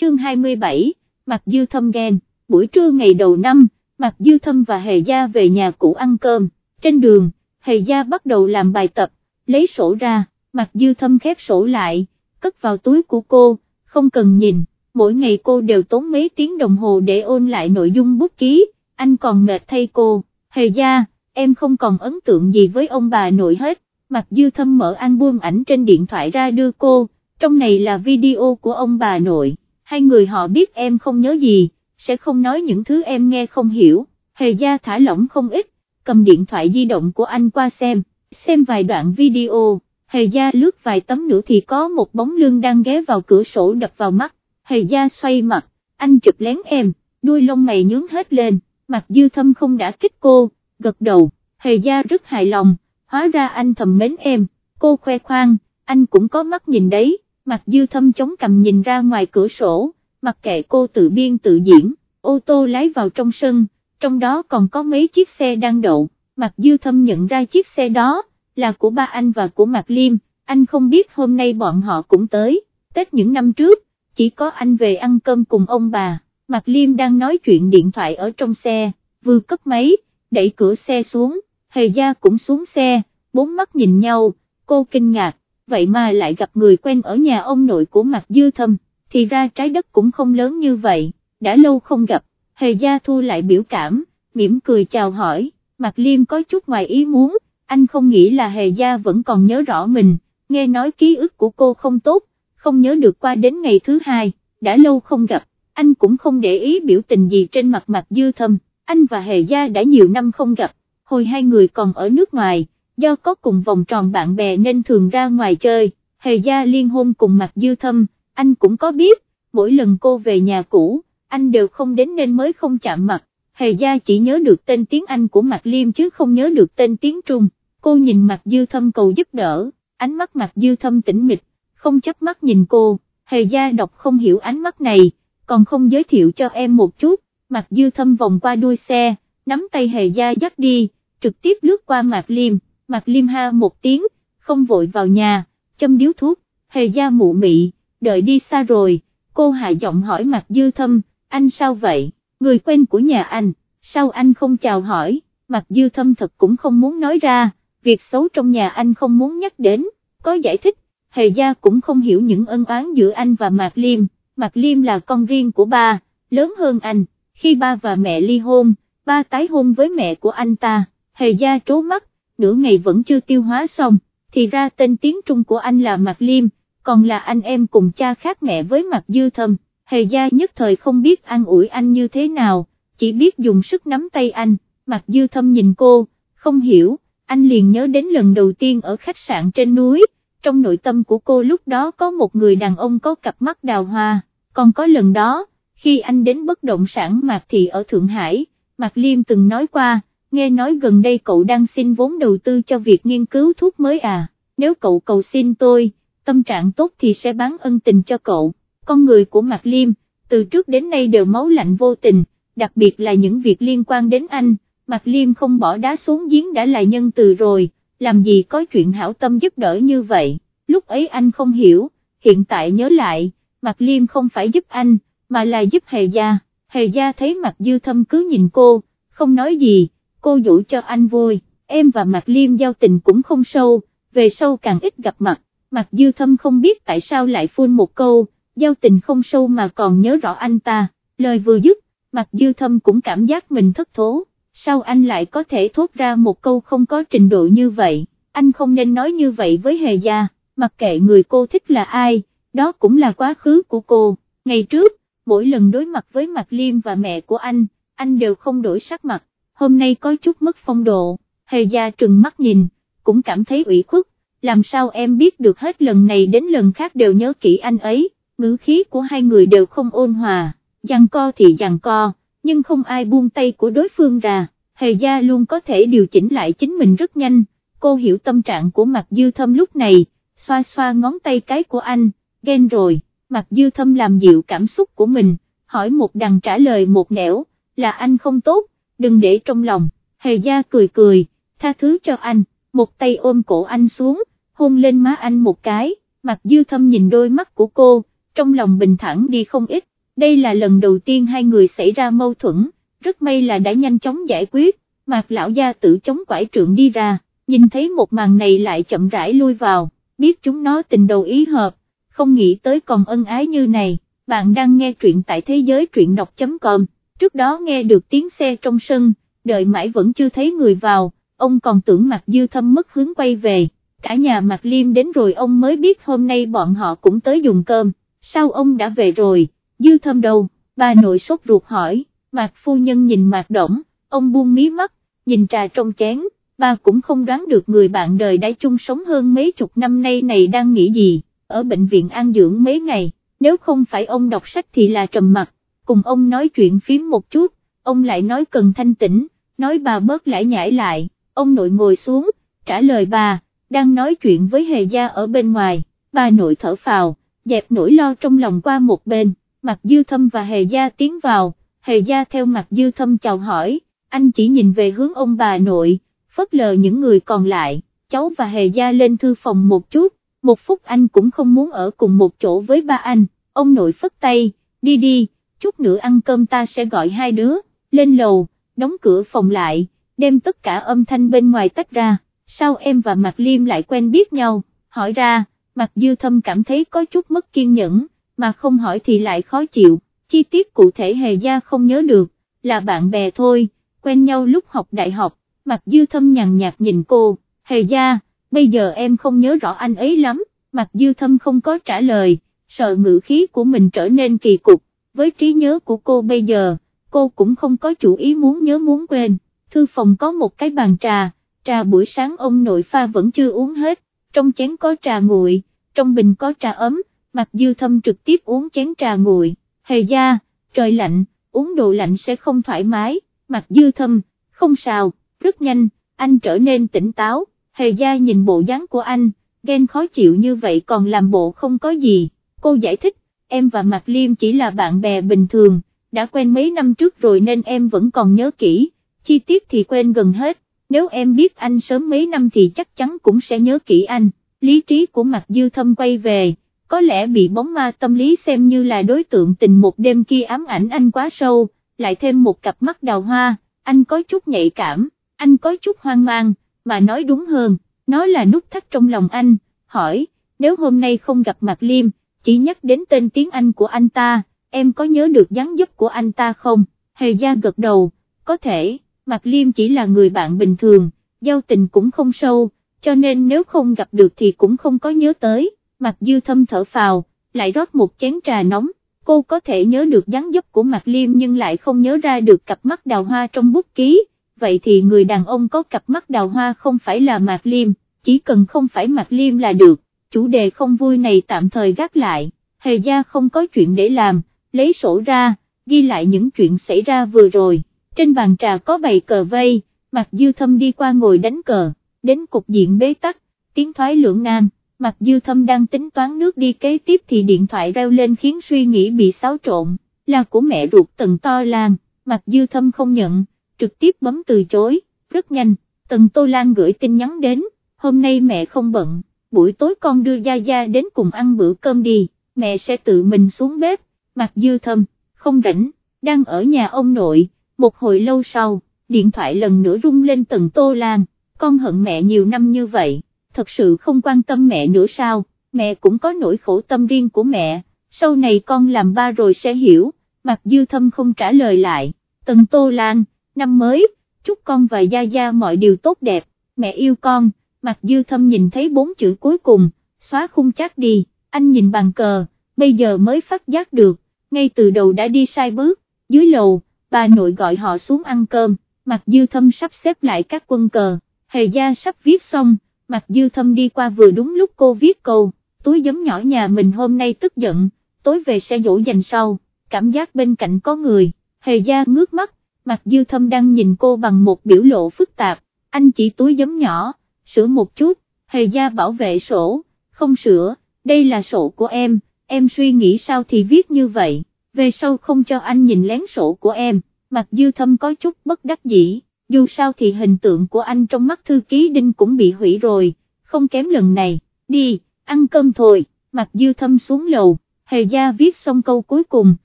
chương 27, Mạc Dư Thâm ghen, buổi trưa ngày đầu năm, Mạc Dư Thâm và Hề Gia về nhà cũ ăn cơm, trên đường, Hề Gia bắt đầu làm bài tập, lấy sổ ra, Mạc Dư Thâm khép sổ lại, cất vào túi của cô, không cần nhìn, mỗi ngày cô đều tốn mấy tiếng đồng hồ để ôn lại nội dung bút ký, anh còn mệt thay cô, Hề Gia, em không còn ấn tượng gì với ông bà nội hết, Mạc Dư Thâm mở album ảnh trên điện thoại ra đưa cô, trong này là video của ông bà nội, hai người họ biết em không nhớ gì, sẽ không nói những thứ em nghe không hiểu, hề gia thả lỏng không ít, cầm điện thoại di động của anh qua xem, xem vài đoạn video, hề gia lướt vài tấm nữa thì có một bóng lưng đang ghé vào cửa sổ đập vào mắt, hề gia xoay mặt, anh chụp lén em, đuôi lông mày nhướng hết lên, mặt dư thâm không đã kích cô, gật đầu, hề gia rất hài lòng, hóa ra anh thầm mến em, cô khoe khoang, anh cũng có mắt nhìn đấy, mặt dư thâm chống cầm nhìn ra ngoài cửa sổ, mặc kệ cô tự biên tự diễn, ô tô lái vào trong sân, trong đó còn có mấy chiếc xe đang đậu, mặt dư thâm nhận ra chiếc xe đó, là của ba anh và của Mạc Liêm, anh không biết hôm nay bọn họ cũng tới, Tết những năm trước, chỉ có anh về ăn cơm cùng ông bà, Mạc Liêm đang nói chuyện điện thoại ở trong xe, vừa cất máy, đẩy cửa xe xuống, hề gia cũng xuống xe, bốn mắt nhìn nhau, cô kinh ngạc, vậy mà lại gặp người quen ở nhà ông nội của Mạc Dư Thâm, thì ra trái đất cũng không lớn như vậy, đã lâu không gặp, hề gia thu lại biểu cảm, mỉm cười chào hỏi, Mạc Liêm có chút ngoài ý muốn, anh không nghĩ là hề gia vẫn còn nhớ rõ mình, nghe nói ký ức của cô không tốt, không nhớ được qua đến ngày thứ hai, đã lâu không gặp, anh cũng không để ý biểu tình gì trên mặt Mạc Dư Thâm, anh và hề gia đã nhiều năm không gặp, hồi hai người còn ở nước ngoài do có cùng vòng tròn bạn bè nên thường ra ngoài chơi, hề gia liên hôn cùng mặt dư thâm, anh cũng có biết, mỗi lần cô về nhà cũ, anh đều không đến nên mới không chạm mặt, hề gia chỉ nhớ được tên tiếng Anh của mặt liêm chứ không nhớ được tên tiếng Trung, cô nhìn mặt dư thâm cầu giúp đỡ, ánh mắt mặt dư thâm tĩnh mịch, không chấp mắt nhìn cô, hề gia đọc không hiểu ánh mắt này, còn không giới thiệu cho em một chút, mặt dư thâm vòng qua đuôi xe, nắm tay hề gia dắt đi, trực tiếp lướt qua mặt liêm. Mạc Liêm ha một tiếng, không vội vào nhà, châm điếu thuốc, hề gia mụ mị, đợi đi xa rồi, cô hạ giọng hỏi Mạc Dư Thâm, anh sao vậy, người quen của nhà anh, sao anh không chào hỏi, Mạc Dư Thâm thật cũng không muốn nói ra, việc xấu trong nhà anh không muốn nhắc đến, có giải thích, hề gia cũng không hiểu những ân oán giữa anh và Mạc Liêm, Mạc Liêm là con riêng của ba, lớn hơn anh, khi ba và mẹ ly hôn, ba tái hôn với mẹ của anh ta, hề gia trố mắt, nửa ngày vẫn chưa tiêu hóa xong, thì ra tên tiếng Trung của anh là Mạc Liêm, còn là anh em cùng cha khác mẹ với Mạc Dư Thâm, hề gia nhất thời không biết an ủi anh như thế nào, chỉ biết dùng sức nắm tay anh, Mạc Dư Thâm nhìn cô, không hiểu, anh liền nhớ đến lần đầu tiên ở khách sạn trên núi, trong nội tâm của cô lúc đó có một người đàn ông có cặp mắt đào hoa, còn có lần đó, khi anh đến bất động sản Mạc Thị ở Thượng Hải, Mạc Liêm từng nói qua, nghe nói gần đây cậu đang xin vốn đầu tư cho việc nghiên cứu thuốc mới à, nếu cậu cầu xin tôi, tâm trạng tốt thì sẽ bán ân tình cho cậu, con người của Mạc Liêm, từ trước đến nay đều máu lạnh vô tình, đặc biệt là những việc liên quan đến anh, Mạc Liêm không bỏ đá xuống giếng đã là nhân từ rồi, làm gì có chuyện hảo tâm giúp đỡ như vậy, lúc ấy anh không hiểu, hiện tại nhớ lại, Mạc Liêm không phải giúp anh, mà là giúp Hề Gia, Hề Gia thấy Mạc Dư Thâm cứ nhìn cô, không nói gì, cô dụ cho anh vui, em và Mạc Liêm giao tình cũng không sâu, về sau càng ít gặp mặt, Mạc Dư Thâm không biết tại sao lại phun một câu, giao tình không sâu mà còn nhớ rõ anh ta, lời vừa dứt, Mạc Dư Thâm cũng cảm giác mình thất thố, sao anh lại có thể thốt ra một câu không có trình độ như vậy, anh không nên nói như vậy với Hề Gia, mặc kệ người cô thích là ai, đó cũng là quá khứ của cô, ngày trước, mỗi lần đối mặt với Mạc Liêm và mẹ của anh, anh đều không đổi sắc mặt, hôm nay có chút mất phong độ, hề gia trừng mắt nhìn, cũng cảm thấy ủy khuất, làm sao em biết được hết lần này đến lần khác đều nhớ kỹ anh ấy, ngữ khí của hai người đều không ôn hòa, giằng co thì giằng co, nhưng không ai buông tay của đối phương ra, hề gia luôn có thể điều chỉnh lại chính mình rất nhanh, cô hiểu tâm trạng của mặt dư thâm lúc này, xoa xoa ngón tay cái của anh, ghen rồi, mặt dư thâm làm dịu cảm xúc của mình, hỏi một đằng trả lời một nẻo, là anh không tốt, đừng để trong lòng, hề gia cười cười, tha thứ cho anh, một tay ôm cổ anh xuống, hôn lên má anh một cái, mặt dư thâm nhìn đôi mắt của cô, trong lòng bình thản đi không ít, đây là lần đầu tiên hai người xảy ra mâu thuẫn, rất may là đã nhanh chóng giải quyết, mạc lão gia tự chống quải trượng đi ra, nhìn thấy một màn này lại chậm rãi lui vào, biết chúng nó tình đầu ý hợp, không nghĩ tới còn ân ái như này, bạn đang nghe truyện tại thế giới truyện đọc.com, trước đó nghe được tiếng xe trong sân, đợi mãi vẫn chưa thấy người vào, ông còn tưởng Mạc Dư Thâm mất hướng quay về, cả nhà Mạc Liêm đến rồi ông mới biết hôm nay bọn họ cũng tới dùng cơm, sao ông đã về rồi, Dư Thâm đâu, bà nội sốt ruột hỏi, Mạc Phu Nhân nhìn Mạc Động, ông buông mí mắt, nhìn trà trong chén, bà cũng không đoán được người bạn đời đã chung sống hơn mấy chục năm nay này đang nghĩ gì, ở bệnh viện an dưỡng mấy ngày, nếu không phải ông đọc sách thì là trầm mặt, cùng ông nói chuyện phím một chút, ông lại nói cần thanh tĩnh, nói bà bớt lải nhải lại, ông nội ngồi xuống, trả lời bà, đang nói chuyện với hề gia ở bên ngoài, bà nội thở phào, dẹp nỗi lo trong lòng qua một bên, mặt dư thâm và hề gia tiến vào, hề gia theo mặt dư thâm chào hỏi, anh chỉ nhìn về hướng ông bà nội, phớt lờ những người còn lại, cháu và hề gia lên thư phòng một chút, một phút anh cũng không muốn ở cùng một chỗ với ba anh, ông nội phất tay, đi đi, chút nữa ăn cơm ta sẽ gọi hai đứa, lên lầu, đóng cửa phòng lại, đem tất cả âm thanh bên ngoài tách ra, sao em và Mạc Liêm lại quen biết nhau, hỏi ra, Mạc Dư Thâm cảm thấy có chút mất kiên nhẫn, mà không hỏi thì lại khó chịu, chi tiết cụ thể hề gia không nhớ được, là bạn bè thôi, quen nhau lúc học đại học, Mạc Dư Thâm nhàn nhạt nhìn cô, hề gia, bây giờ em không nhớ rõ anh ấy lắm, Mạc Dư Thâm không có trả lời, sợ ngữ khí của mình trở nên kỳ cục, với trí nhớ của cô bây giờ, cô cũng không có chủ ý muốn nhớ muốn quên, thư phòng có một cái bàn trà, trà buổi sáng ông nội pha vẫn chưa uống hết, trong chén có trà nguội, trong bình có trà ấm, Mặc Dư Thâm trực tiếp uống chén trà nguội, hề gia, trời lạnh, uống đồ lạnh sẽ không thoải mái, Mặc Dư Thâm, không sao, rất nhanh, anh trở nên tỉnh táo, hề gia nhìn bộ dáng của anh, ghen khó chịu như vậy còn làm bộ không có gì, cô giải thích, em và Mạc Liêm chỉ là bạn bè bình thường, đã quen mấy năm trước rồi nên em vẫn còn nhớ kỹ, chi tiết thì quên gần hết, nếu em biết anh sớm mấy năm thì chắc chắn cũng sẽ nhớ kỹ anh, lý trí của Mạc Dư Thâm quay về, có lẽ bị bóng ma tâm lý xem như là đối tượng tình một đêm kia ám ảnh anh quá sâu, lại thêm một cặp mắt đào hoa, anh có chút nhạy cảm, anh có chút hoang mang, mà nói đúng hơn, nó là nút thắt trong lòng anh, hỏi, nếu hôm nay không gặp Mạc Liêm, chỉ nhắc đến tên tiếng Anh của anh ta, em có nhớ được dáng dấp của anh ta không, hề gia gật đầu, có thể, Mạc Liêm chỉ là người bạn bình thường, giao tình cũng không sâu, cho nên nếu không gặp được thì cũng không có nhớ tới, Mạc Dư Thâm thở phào, lại rót một chén trà nóng, cô có thể nhớ được dáng dấp của Mạc Liêm nhưng lại không nhớ ra được cặp mắt đào hoa trong bút ký, vậy thì người đàn ông có cặp mắt đào hoa không phải là Mạc Liêm, chỉ cần không phải Mạc Liêm là được, chủ đề không vui này tạm thời gác lại, hề gia không có chuyện để làm, lấy sổ ra, ghi lại những chuyện xảy ra vừa rồi, trên bàn trà có bày cờ vây, Mạc Dư Thâm đi qua ngồi đánh cờ, đến cục diện bế tắc, tiếng thoái lưỡng nan. Mạc Dư Thâm đang tính toán nước đi kế tiếp thì điện thoại reo lên khiến suy nghĩ bị xáo trộn, là của mẹ ruột Tần To Lan, Mạc Dư Thâm không nhận, trực tiếp bấm từ chối, rất nhanh, Tần Tô Lan gửi tin nhắn đến, hôm nay mẹ không bận, buổi tối con đưa Gia Gia đến cùng ăn bữa cơm đi, mẹ sẽ tự mình xuống bếp, Mạc Dư Thâm, không rảnh, đang ở nhà ông nội, một hồi lâu sau, điện thoại lần nữa rung lên Tần Tô Lan, con hận mẹ nhiều năm như vậy thật sự không quan tâm mẹ nữa sao, mẹ cũng có nỗi khổ tâm riêng của mẹ, sau này con làm ba rồi sẽ hiểu, Mạc Dư Thâm không trả lời lại, Tần Tô Lan, năm mới, chúc con và Gia Gia mọi điều tốt đẹp, mẹ yêu con, Mạc Dư Thâm nhìn thấy bốn chữ cuối cùng, xóa khung chắc đi, anh nhìn bàn cờ, bây giờ mới phát giác được, ngay từ đầu đã đi sai bước, dưới lầu, bà nội gọi họ xuống ăn cơm, Mạc Dư Thâm sắp xếp lại các quân cờ, Hề Gia sắp viết xong, Mặt dư thâm đi qua vừa đúng lúc cô viết câu, túi giấm nhỏ nhà mình hôm nay tức giận, tối về sẽ dỗ dành sau, cảm giác bên cạnh có người, hề gia ngước mắt, mặt dư thâm đang nhìn cô bằng một biểu lộ phức tạp, anh chỉ túi giấm nhỏ, sửa một chút, hề gia bảo vệ sổ, không sửa, đây là sổ của em, em suy nghĩ sao thì viết như vậy, về sau không cho anh nhìn lén sổ của em, mặc dư thâm có chút bất đắc dĩ dù sao thì hình tượng của anh trong mắt thư ký đinh cũng bị hủy rồi, không kém lần này, đi, ăn cơm thôi, mặc dư thâm xuống lầu, Hề gia viết xong câu cuối cùng,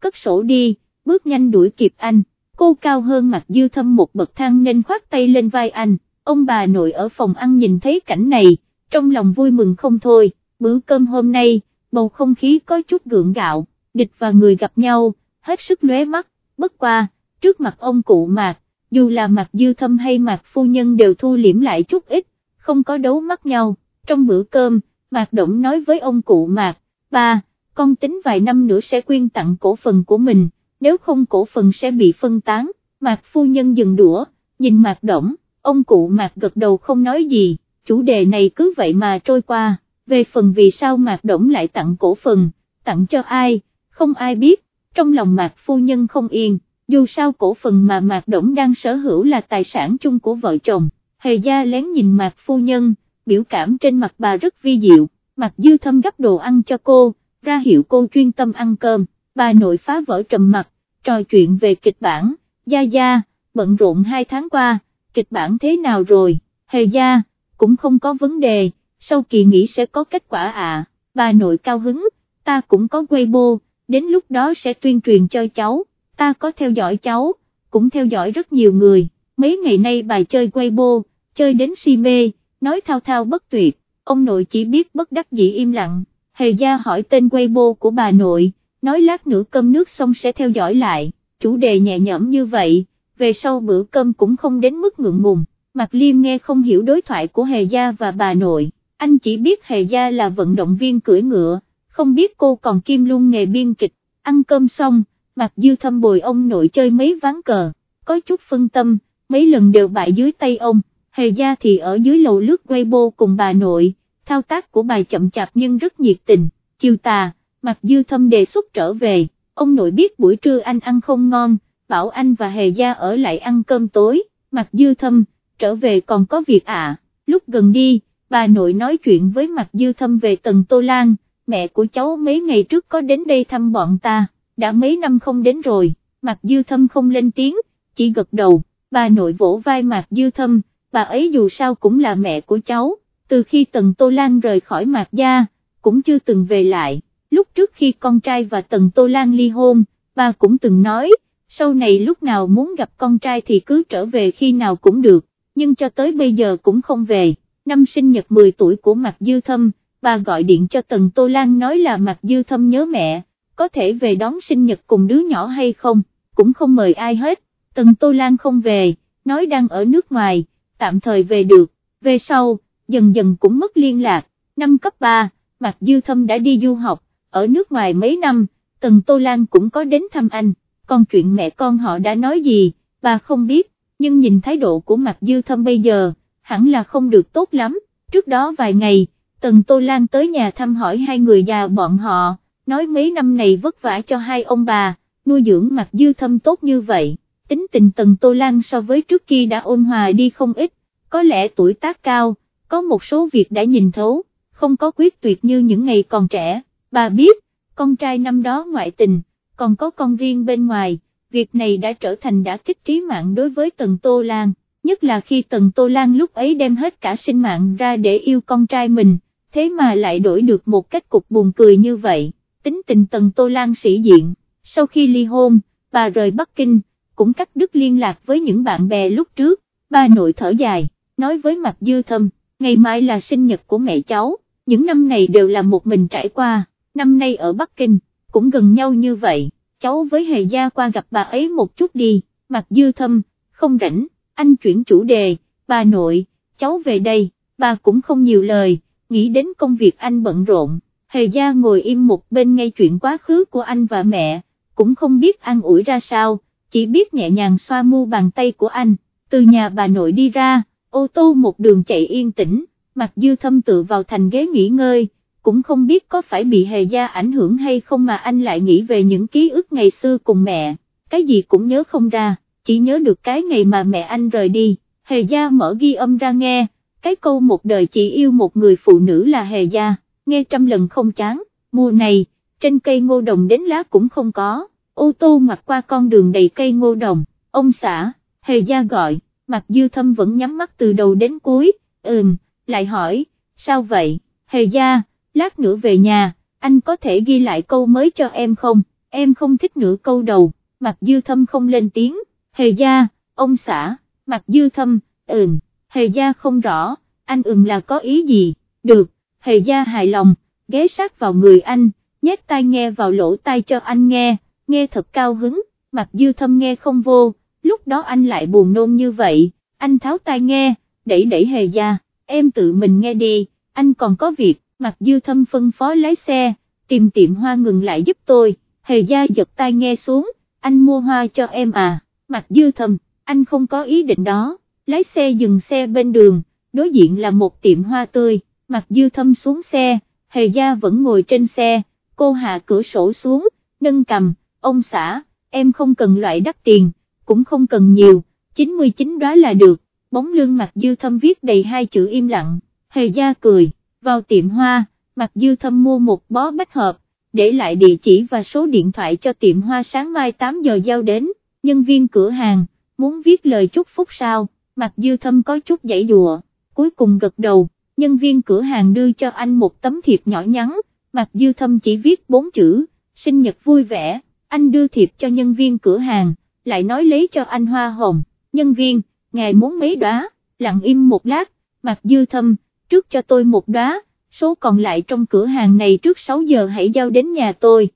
cất sổ đi, bước nhanh đuổi kịp anh, cô cao hơn mặt dư thâm một bậc thang nên khoát tay lên vai anh, ông bà nội ở phòng ăn nhìn thấy cảnh này, trong lòng vui mừng không thôi, bữa cơm hôm nay, bầu không khí có chút gượng gạo, địch và người gặp nhau, hết sức lóe mắt, bất qua, trước mặt ông cụ mạc, dù là mạc dư thâm hay mạc phu nhân đều thu liễm lại chút ít, không có đấu mắt nhau, trong bữa cơm, mạc động nói với ông cụ mạc, ba, con tính vài năm nữa sẽ quyên tặng cổ phần của mình, nếu không cổ phần sẽ bị phân tán, mạc phu nhân dừng đũa, nhìn mạc động, ông cụ mạc gật đầu không nói gì, chủ đề này cứ vậy mà trôi qua, về phần vì sao mạc động lại tặng cổ phần, tặng cho ai, không ai biết, trong lòng mạc phu nhân không yên, dù sao cổ phần mà mạc động đang sở hữu là tài sản chung của vợ chồng, hề gia lén nhìn mạc phu nhân, biểu cảm trên mặt bà rất vi diệu, mạc dư thâm gấp đồ ăn cho cô, ra hiệu cô chuyên tâm ăn cơm, bà nội phá vỡ trầm mặt, trò chuyện về kịch bản, gia gia, bận rộn hai tháng qua, kịch bản thế nào rồi, hề gia, cũng không có vấn đề, sau kỳ nghỉ sẽ có kết quả à, bà nội cao hứng, ta cũng có Weibo, đến lúc đó sẽ tuyên truyền cho cháu, ta có theo dõi cháu, cũng theo dõi rất nhiều người, mấy ngày nay bà chơi Weibo, chơi đến si mê, nói thao thao bất tuyệt, ông nội chỉ biết bất đắc dĩ im lặng, hề gia hỏi tên Weibo của bà nội, nói lát nữa cơm nước xong sẽ theo dõi lại, chủ đề nhẹ nhõm như vậy, về sau bữa cơm cũng không đến mức ngượng ngùng, Mạc Liêm nghe không hiểu đối thoại của hề gia và bà nội, anh chỉ biết hề gia là vận động viên cưỡi ngựa, không biết cô còn kim luôn nghề biên kịch, ăn cơm xong, Mạc Dư Thâm bồi ông nội chơi mấy ván cờ, có chút phân tâm, mấy lần đều bại dưới tay ông, hề gia thì ở dưới lầu lướt Weibo cùng bà nội, thao tác của bà chậm chạp nhưng rất nhiệt tình, chiều tà, Mạc Dư Thâm đề xuất trở về, ông nội biết buổi trưa anh ăn không ngon, bảo anh và hề gia ở lại ăn cơm tối, Mạc Dư Thâm, trở về còn có việc à, lúc gần đi, bà nội nói chuyện với Mạc Dư Thâm về Tần Tô Lan, mẹ của cháu mấy ngày trước có đến đây thăm bọn ta, đã mấy năm không đến rồi, Mạc Dư Thâm không lên tiếng, chỉ gật đầu, bà nội vỗ vai Mạc Dư Thâm, bà ấy dù sao cũng là mẹ của cháu, từ khi Tần Tô Lan rời khỏi Mạc Gia, cũng chưa từng về lại, lúc trước khi con trai và Tần Tô Lan ly hôn, bà cũng từng nói, sau này lúc nào muốn gặp con trai thì cứ trở về khi nào cũng được, nhưng cho tới bây giờ cũng không về, năm sinh nhật 10 tuổi của Mạc Dư Thâm, bà gọi điện cho Tần Tô Lan nói là Mạc Dư Thâm nhớ mẹ, có thể về đón sinh nhật cùng đứa nhỏ hay không, cũng không mời ai hết, Tần Tô Lan không về, nói đang ở nước ngoài, tạm thời về được, về sau, dần dần cũng mất liên lạc, năm cấp 3, Mạc Dư Thâm đã đi du học, ở nước ngoài mấy năm, Tần Tô Lan cũng có đến thăm anh, còn chuyện mẹ con họ đã nói gì, bà không biết, nhưng nhìn thái độ của Mạc Dư Thâm bây giờ, hẳn là không được tốt lắm, trước đó vài ngày, Tần Tô Lan tới nhà thăm hỏi hai người già bọn họ, nói mấy năm này vất vả cho hai ông bà, nuôi dưỡng Mạc Dư Thâm tốt như vậy, tính tình Tần Tô Lan so với trước kia đã ôn hòa đi không ít, có lẽ tuổi tác cao, có một số việc đã nhìn thấu, không có quyết tuyệt như những ngày còn trẻ, bà biết, con trai năm đó ngoại tình, còn có con riêng bên ngoài, việc này đã trở thành đã kích trí mạng đối với Tần Tô Lan, nhất là khi Tần Tô Lan lúc ấy đem hết cả sinh mạng ra để yêu con trai mình, thế mà lại đổi được một kết cục buồn cười như vậy, tính tình Tần Tô Lan sĩ diện, sau khi ly hôn, bà rời Bắc Kinh, cũng cắt đứt liên lạc với những bạn bè lúc trước, bà nội thở dài, nói với mặt dư thâm, ngày mai là sinh nhật của mẹ cháu, những năm này đều là một mình trải qua, năm nay ở Bắc Kinh, cũng gần nhau như vậy, cháu với hề gia qua gặp bà ấy một chút đi, mặt dư thâm, không rảnh, anh chuyển chủ đề, bà nội, cháu về đây, bà cũng không nhiều lời, nghĩ đến công việc anh bận rộn, hề gia ngồi im một bên ngay chuyện quá khứ của anh và mẹ, cũng không biết an ủi ra sao, chỉ biết nhẹ nhàng xoa mu bàn tay của anh, từ nhà bà nội đi ra, ô tô một đường chạy yên tĩnh, mặt dư thâm tự vào thành ghế nghỉ ngơi, cũng không biết có phải bị hề gia ảnh hưởng hay không mà anh lại nghĩ về những ký ức ngày xưa cùng mẹ, cái gì cũng nhớ không ra, chỉ nhớ được cái ngày mà mẹ anh rời đi, hề gia mở ghi âm ra nghe, cái câu một đời chỉ yêu một người phụ nữ là hề gia, nghe trăm lần không chán, mùa này, trên cây ngô đồng đến lá cũng không có, ô tô ngoặt qua con đường đầy cây ngô đồng, ông xã, hề gia gọi, mặt dư thâm vẫn nhắm mắt từ đầu đến cuối, ừm, lại hỏi, sao vậy, hề gia, lát nữa về nhà, anh có thể ghi lại câu mới cho em không, em không thích nửa câu đầu, mặt dư thâm không lên tiếng, hề gia, ông xã, mặt dư thâm, ừm, hề gia không rõ, anh ừm là có ý gì, được, hề gia hài lòng, ghé sát vào người anh, nhét tai nghe vào lỗ tai cho anh nghe, nghe thật cao hứng, mặt dư thâm nghe không vô, lúc đó anh lại buồn nôn như vậy, anh tháo tai nghe, đẩy đẩy hề gia, em tự mình nghe đi, anh còn có việc, mặt dư thâm phân phó lái xe, tìm tiệm hoa ngừng lại giúp tôi, hề gia giật tai nghe xuống, anh mua hoa cho em à, mặt dư thâm, anh không có ý định đó, lái xe dừng xe bên đường, đối diện là một tiệm hoa tươi, mặt dư thâm xuống xe, hề gia vẫn ngồi trên xe, cô hạ cửa sổ xuống, nâng cầm, ông xã, em không cần loại đắt tiền, cũng không cần nhiều, 99 đó là được, bóng lưng mặt dư thâm viết đầy hai chữ im lặng, hề gia cười, vào tiệm hoa, Mạc dư thâm mua một bó bách hợp, để lại địa chỉ và số điện thoại cho tiệm hoa sáng mai 8 giờ giao đến, nhân viên cửa hàng, muốn viết lời chúc phúc sao, Mạc dư thâm có chút dãy dùa, cuối cùng gật đầu, nhân viên cửa hàng đưa cho anh một tấm thiệp nhỏ nhắn, Mạc dư thâm chỉ viết bốn chữ, sinh nhật vui vẻ, anh đưa thiệp cho nhân viên cửa hàng, lại nói lấy cho anh hoa hồng, nhân viên, ngài muốn mấy đóa, lặng im một lát, Mạc dư thâm, trước cho tôi một đóa, số còn lại trong cửa hàng này trước 6 giờ hãy giao đến nhà tôi.